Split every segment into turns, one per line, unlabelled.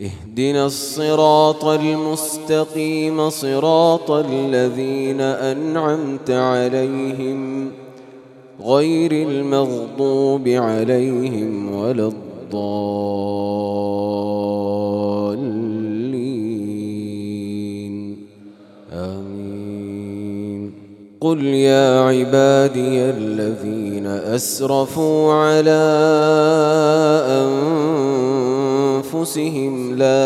اهدنا الصراط المستقيم صراط الذين أنعمت عليهم غير المغضوب عليهم ولا الضالين. آمين. قل يا عبادي الذين أسرفوا على أنفسهم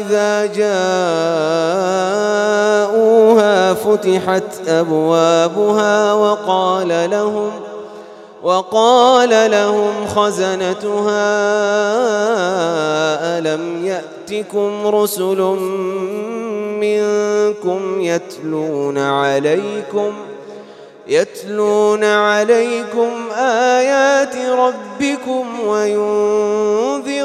إذا جاءوها فتحت أبوابها وقال لهم وقال لهم خزنتها ألم يأتكم رسل منكم يتلون عليكم يتلون عليكم آيات ربكم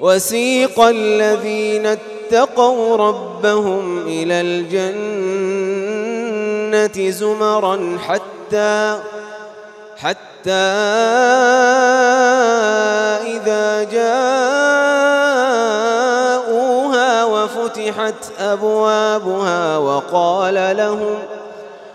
وسيق الذين اتقوا ربهم إلى الجنة زمرا حتى حتى إذا جاءوها وفتحت أبوابها وقال لهم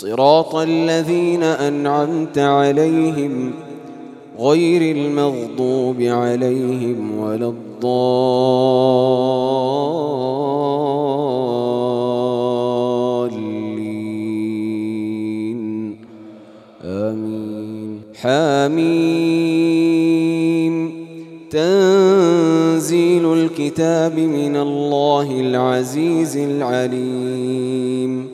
صراط الذين أنعمت عليهم غير المغضوب عليهم ولا الضالين. آمين. حاميم تنزيل الكتاب من الله العزيز العليم.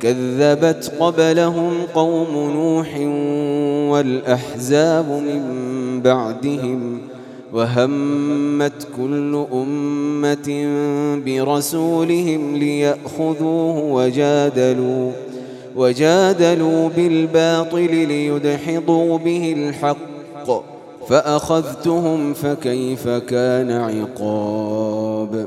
كذبت قبلهم قوم نوح والأحزاب من بعدهم وهمت كل أمة برسولهم ليأخذوه وجادلوا وجادلوا بالباطل ليدحضوا به الحق فأخذتهم فكيف كان عقاب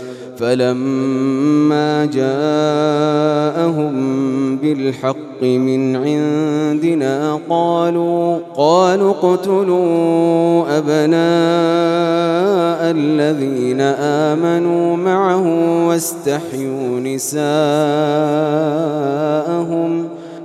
فلما جاءهم بالحق من عندنا قالوا قالوا اقتلوا أبناء الذين آمنوا معه واستحيوا نساءهم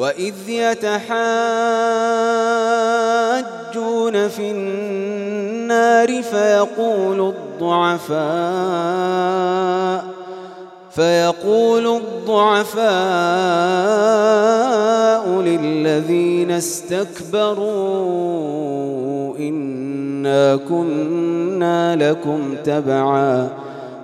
وإذ يتحاجون في النار فيقول الضعفاء فيقول الضعفاء للذين استكبروا إنا كنا لكم تبعا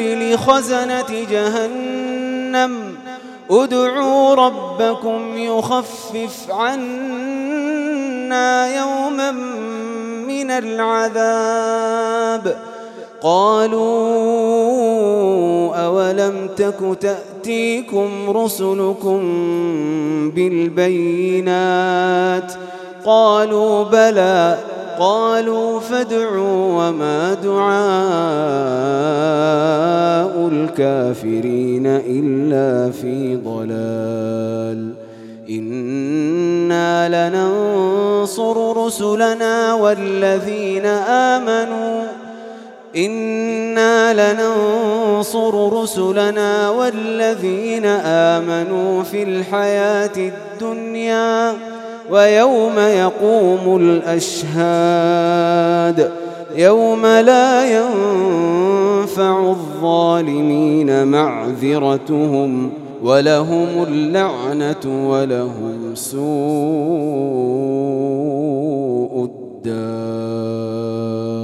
لخزنة جهنم. ادعوا ربكم يخفف عنا يوما من العذاب. قالوا أولم تك تأتيكم رسلكم بالبينات؟ قالوا بلى. قالوا فادعوا وما دعاء الكافرين إلا في ضلال. إنا لننصر رسلنا والذين آمنوا. إنا لننصر رسلنا والذين آمنوا في الحياة الدنيا. ويوم يقوم الأشهاد يوم لا ينفع الظالمين معذرتهم ولهم اللعنة ولهم سوء الدار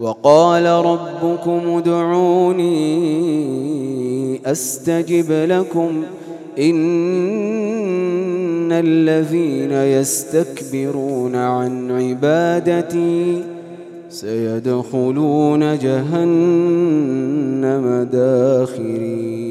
وقال ربكم ادعوني أستجب لكم إن الذين يستكبرون عن عبادتي سيدخلون جهنم داخرين.